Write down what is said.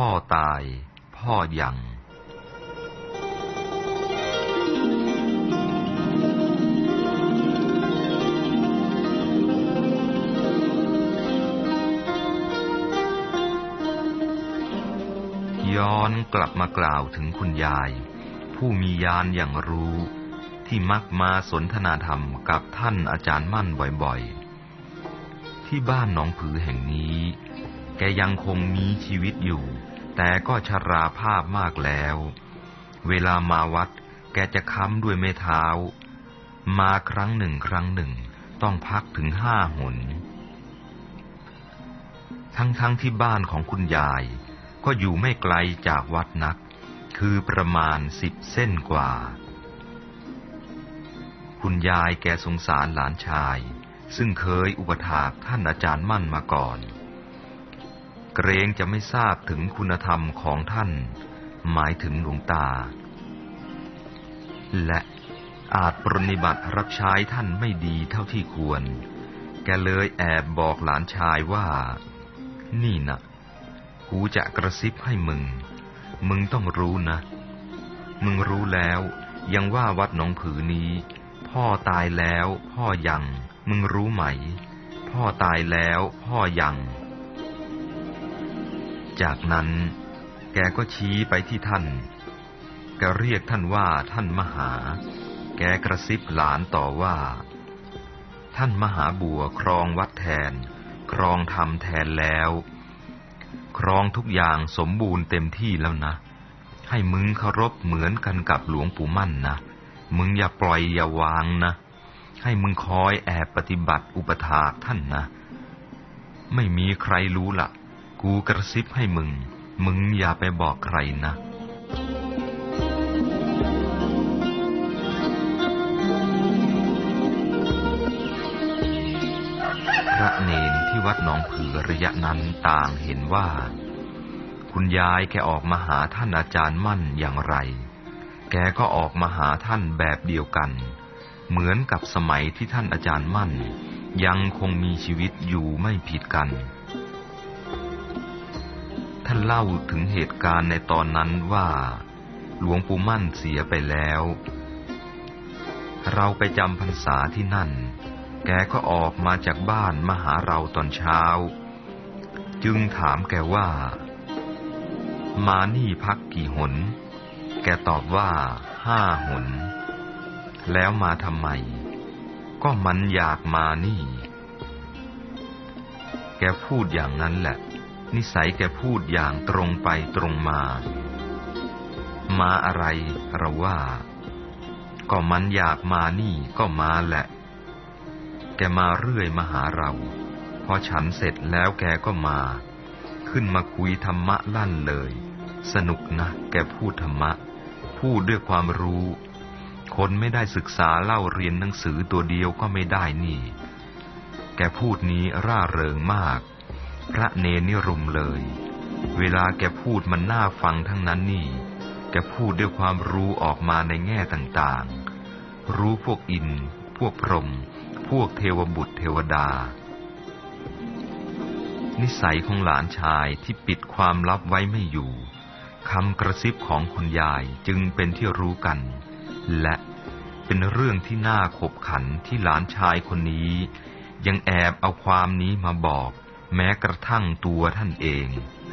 พ่อตาย พ่อยัง ย้อนกลับมากล่าวถึงคุณยาย ผู้มียานอย่างรู้ ที่มักมาสนทนาธรรมกับท่านอาจารย์มั่นบ่อยๆ ที่บ้านหนองผือแห่งนี้ ยังคงมีชีวิตอยู่ แต่ก็ชราภาพมากแล้ว เวลามาวัด แกจะค้ำด้วยไม้เท้า มาครั้งหนึ่งครั้งหนึ่ง ต้องพักถึงห้าหน ทั้งๆทที่บ้านของคุณยาย ก็อยู่ไม่ไกลจากวัดนัก คือประมาณสิบเส้นกว่า คุณยายแกสงสารหลานชาย ซึ่งเคยอุปถากท่านอาจารย์มั่นมาก่อน เกรงจะไม่ทราบถึงคุณธรรมของท่าน หมายถึงหลวงตา และอาจปรนิบัติรับใช้ท่านไม่ดีเท่าที่ควร แกเลยแอบบอกหลานชายว่า นี่นะกูจะกระซิบให้มึง มึงต้องรู้นะ มึงรู้แล้วยังว่าวัดหนองผือนี้ พ่อตายแล้วพ่อยัง มึงรู้ไหม พ่อตายแล้วพ่อยัง จากนั้น แกก็ชี้ไปที่ท่านแกเรียกท่านว่าท่านมหา แกกระซิบหลานต่อว่า ท่านมหาบัวครองวัดแทน ครองธรรมแทนแล้ว ครองทุกอย่างสมบูรณ์เต็มที่แล้วนะ ให้มึงเคารพเหมือนกันกับหลวงปู่มั่นนะ มึงอย่าปล่อยอย่าวางนะ ให้มึงคอยแอบปฏิบัติอุปถากท่านนะ ไม่มีใครรู้ละ่ะ กูกระซิบให้มึง มึงอย่าไปบอกใครนะ พระเนนที่วัดหนองผือระยะนั้นต่างเห็นว่า คุณยายแกออกมาหาท่านอาจารย์มั่นอย่างไร แกก็ออกมาหาท่านแบบเดียวกัน เหมือนกับสมัยที่ท่านอาจารย์มั่น ยังคงมีชีวิตอยู่ไม่ผิดกัน ท่านเล่าถึงเหตุการณ์ในตอนนั้นว่า หลวงปู่มั่นเสียไปแล้ว เราไปจำพรรษาที่นั่น แกก็ออกมาจากบ้านมาหาเราตอนเช้า จึงถามแกว่า มานี่พักกี่หน แกตอบว่าห้าหน แล้วมาทำไม ก็มันอยากมานี่ แกพูดอย่างนั้นแหละ นิสัยแกพูดอย่างตรงไปตรงมา มาอะไรเราว่า ก็มันอยากมานี่ก็มาแหละ แกมาเรื่อยมาหาเรา พอฉันเสร็จแล้วแกก็มา ขึ้นมาคุยธรรมะลั่นเลย สนุกนะแกพูดธรรมะ พูดด้วยความรู้ คนไม่ได้ศึกษาเล่าเรียนหนังสือตัวเดียวก็ไม่ได้นี่ แกพูดนี้ร่าเริงมาก พระเนนิรุมเลย เวลาแกพูดมันน่าฟังทั้งนั้นนี่ แกพูดด้วยความรู้ออกมาในแง่ต่างๆ รู้พวกอิน พวกพรหม พวกเทวบุตรเทวดา นิสัยของหลานชายที่ปิดความลับไว้ไม่อยู่คำกระซิบของคุณยายจึงเป็นที่รู้กัน และเป็นเรื่องที่น่าขบขันที่หลานชายคนนี้ ยังแอบเอาความนี้มาบอก แม้กระทั่งตัวท่านเอง「